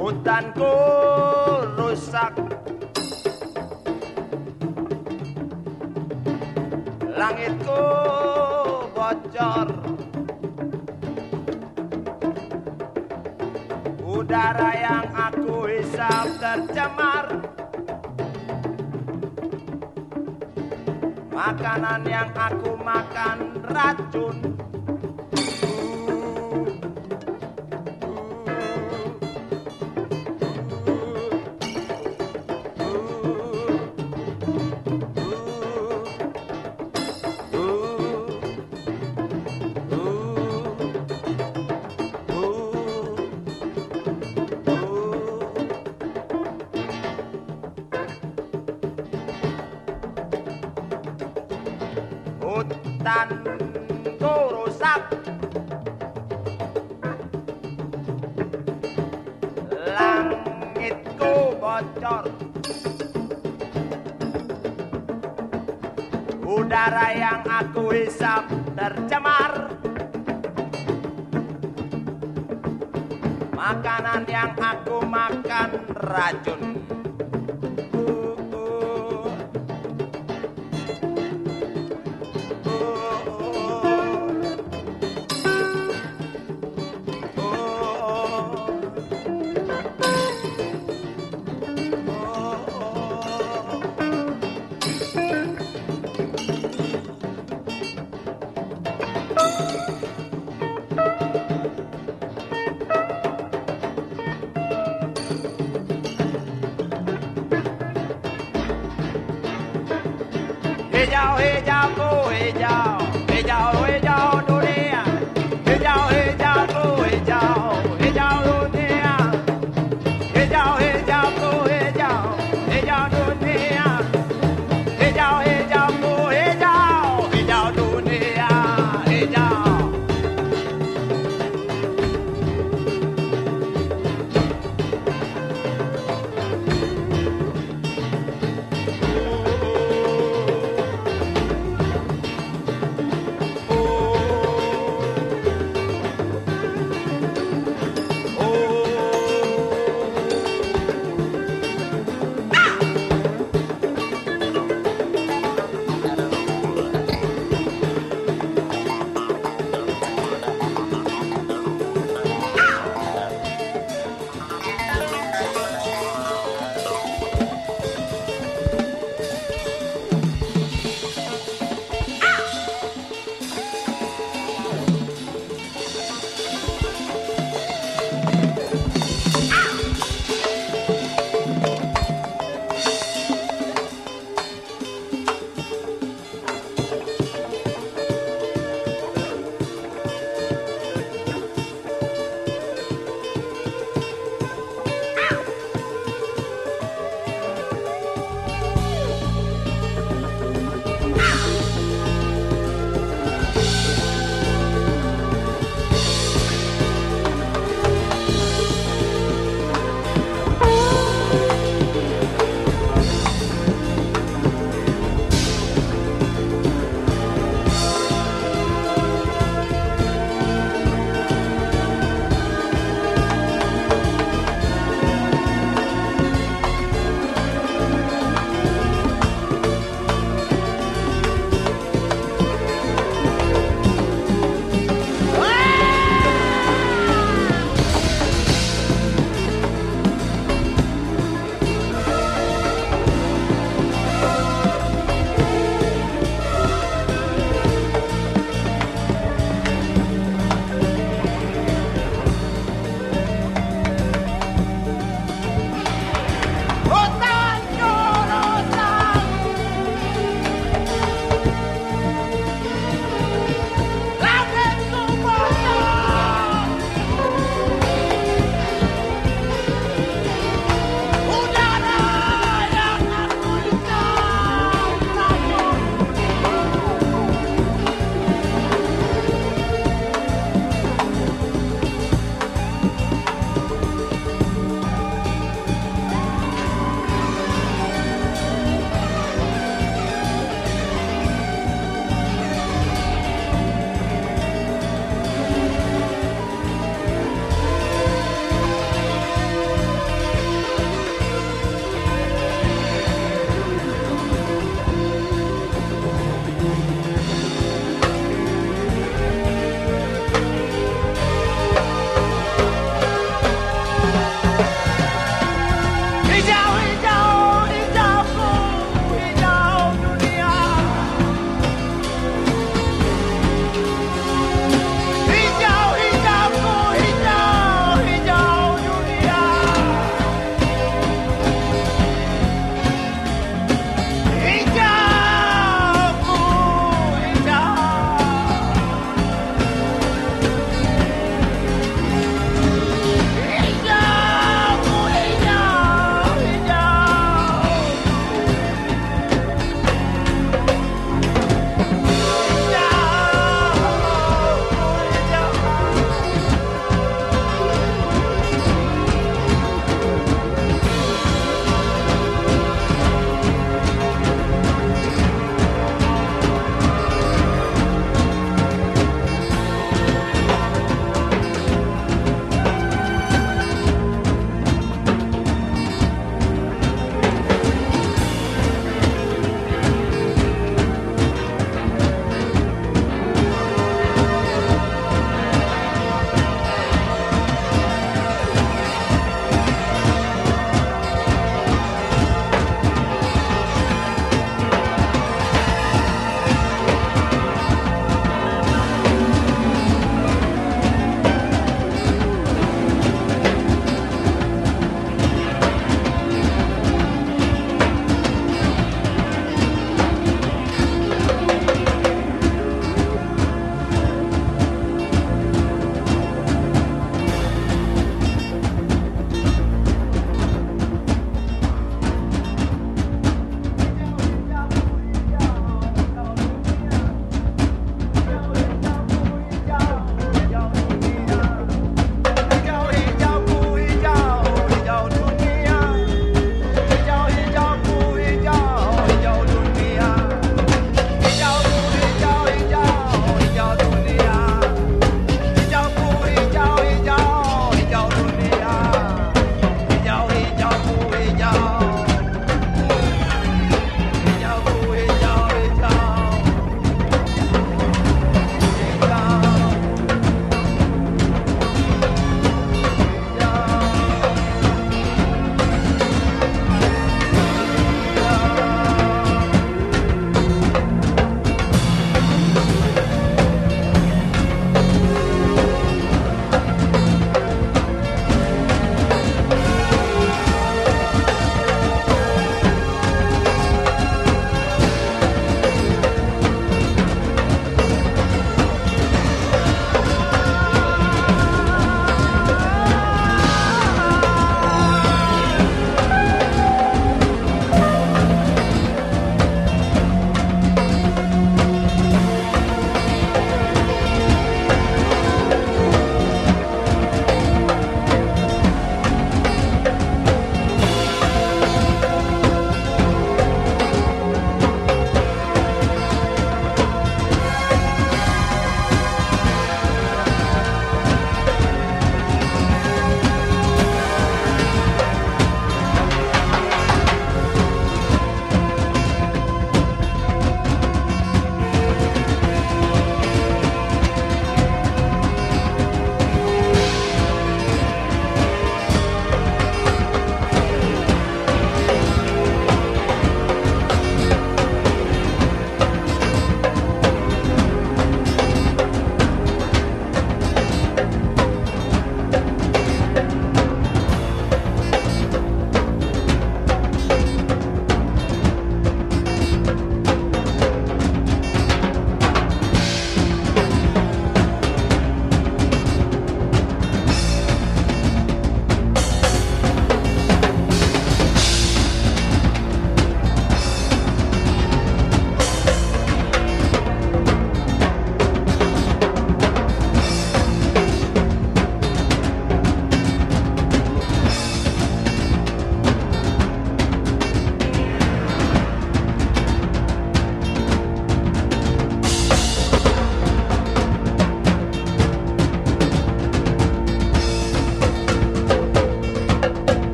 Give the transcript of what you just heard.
hutanku rusak. Langitku bocor. Udara yang aku hisap tercemar. Makanan yang aku makan racun ku rusak langitku bocor. Udara yang aku hisap tercemar. Makanan yang aku makan racun ella, ella, ella, ella.